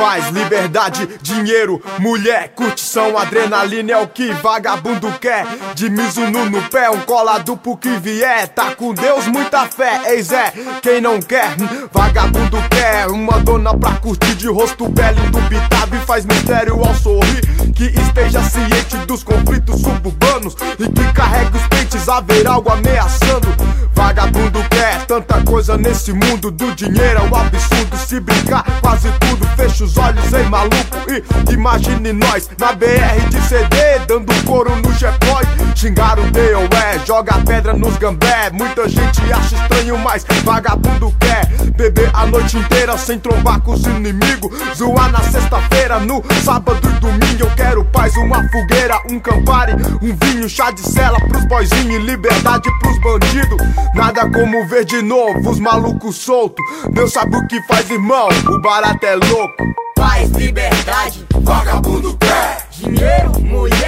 Paz, liberdade, dinheiro, mulher, curtição, adrenalina é o que vagabundo quer. De Mizuno no pé, um colado pro que vier. Tá com Deus, muita fé, eis é. Quem não quer, vagabundo quer. Uma dona pra curtir de rosto belo, indubitável e faz mistério ao sorrir. Que esteja ciente dos conflitos suburbanos e que carregue os pentes a ver algo ameaçando. Vagabundo quer tanta coisa nesse mundo do dinheiro é um absurdo. Se brincar, quase tudo fecha os olhos, hein, maluco? E imagine nós na BR de CD, dando couro no G-Boy. Xingar o DOE, joga pedra nos gambé. Muita gente acha estranho, mas vagabundo quer beber a noite inteira sem trombar com os inimigos. Zoar na sexta-feira, no sábado e domingo. Eu quero paz, uma fogueira, um campari, um vinho, chá de cela pros boizinhos, liberdade pros bandidos. Nada como ver de novo os malucos soltos. Deus sabe o que faz, irmão. O barato é louco. Paz, liberdade, Vagabundo quer, dinheiro, mulher,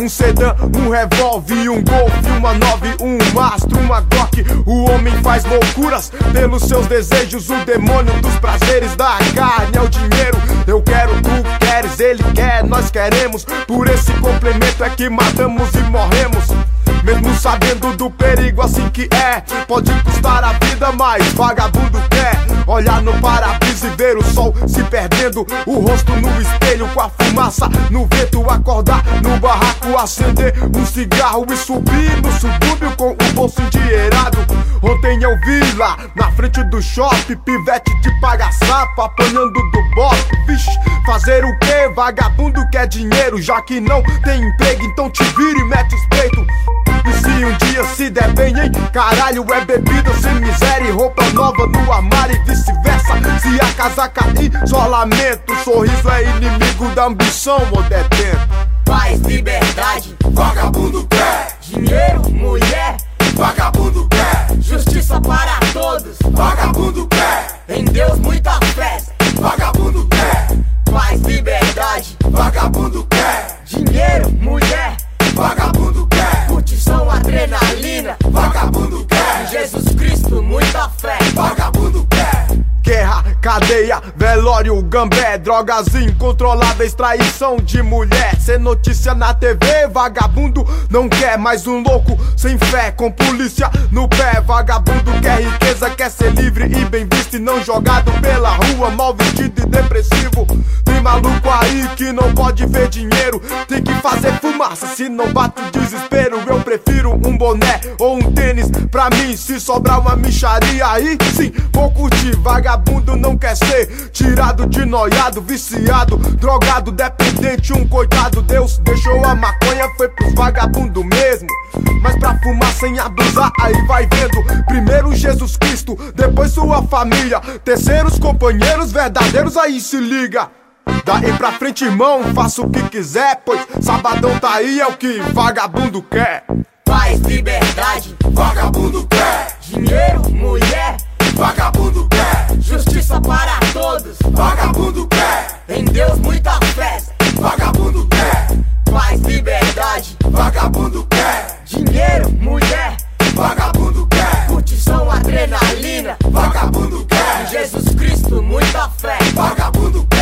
um sedã, um revólver, um golfe, uma nove, um mastro, uma glock. O homem faz loucuras pelos seus desejos. O demônio dos prazeres da carne é o dinheiro. Eu quero, tu queres, ele quer, nós queremos. Por esse complemento é que matamos e morremos. Mesmo sabendo do perigo assim que é, pode custar a vida, mas vagabundo quer olhar no para-brisa e ver o sol se perdendo. O rosto no espelho com a fumaça no vento, acordar no acender um cigarro e subir no subúrbio com o bolso endinheirado. Ontem eu vi lá na frente do shopping, pivete de paga-sapo apanhando do bote. Vixe, fazer o que? Vagabundo quer dinheiro, já que não tem emprego, então te vira e mete os peitos. E se um dia se der bem, hein? Caralho, é bebida sem miséria e roupa nova no armário e vice-versa. Se a casa cair, só lamento. Sorriso é inimigo da ambição, ou detento. Paz, liberdade, vagabundo quer, dinheiro, mulher, vagabundo quer, justiça para todos. vagabundo quer, Em Deus, muita fé. vagabundo quer, Paz, liberdade, vagabundo quer, dinheiro, mulher, vagabundo quer, curtição, adrenalina. vagabundo quer, Jesus Cristo, muita fé. vagabundo quer, Guerra, cadeia, velório, gambé, drogas incontroláveis, traição de mulher. Sem notícia na TV, vagabundo não quer mais um louco sem fé, com polícia no pé. Vagabundo quer riqueza, quer ser livre e bem visto e não jogado pela rua, mal vestido e depressivo. Tem maluco aí que não pode ver dinheiro, tem que fazer fumaça, se não bate o desespero. Eu prefiro um boné ou um tênis pra mim, se sobrar uma micharia aí, sim, vou curtir. Vagabundo não quer ser tirado de noiado, viciado, drogado, dependente, um coitado. Deus deixou a maconha, foi pros vagabundo mesmo. Mas pra fumar sem abusar, aí vai vendo. Primeiro Jesus Cristo, depois sua família. Terceiros companheiros verdadeiros, aí se liga. Daí pra frente, irmão, faça o que quiser, pois sabadão tá aí, é o que vagabundo quer. Paz, liberdade, vagabundo quer, dinheiro, mulher, vagabundo quer, justiça para todos. vagabundo quer, Em Deus, muita fé. vagabundo quer, Paz, liberdade, vagabundo quer, dinheiro, mulher, vagabundo quer, curtição, adrenalina. vagabundo quer, Jesus Cristo, muita fé. vagabundo quer.